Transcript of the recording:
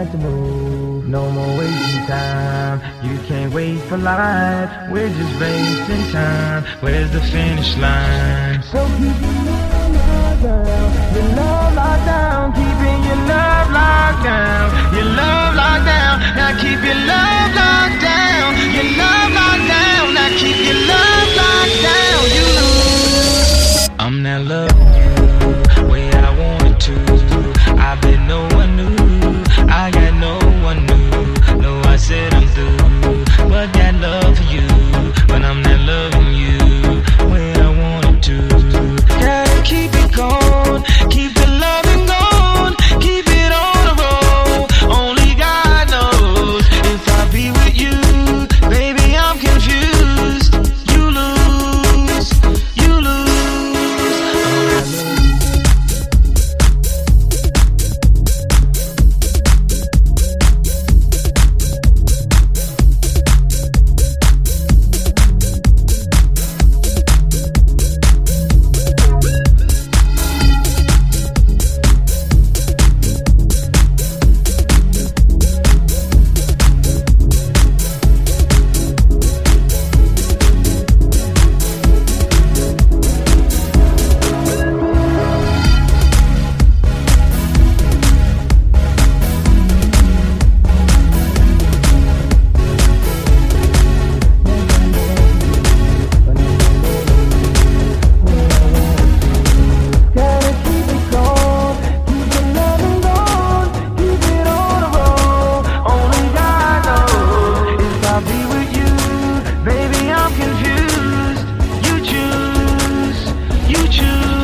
had to move. No more wasting time. You can't wait for life. We're just wasting time. Where's the finish line? So keep your love locked down. Your love locked down. Keeping your love locked down. Your love locked down. Now keep your shoes.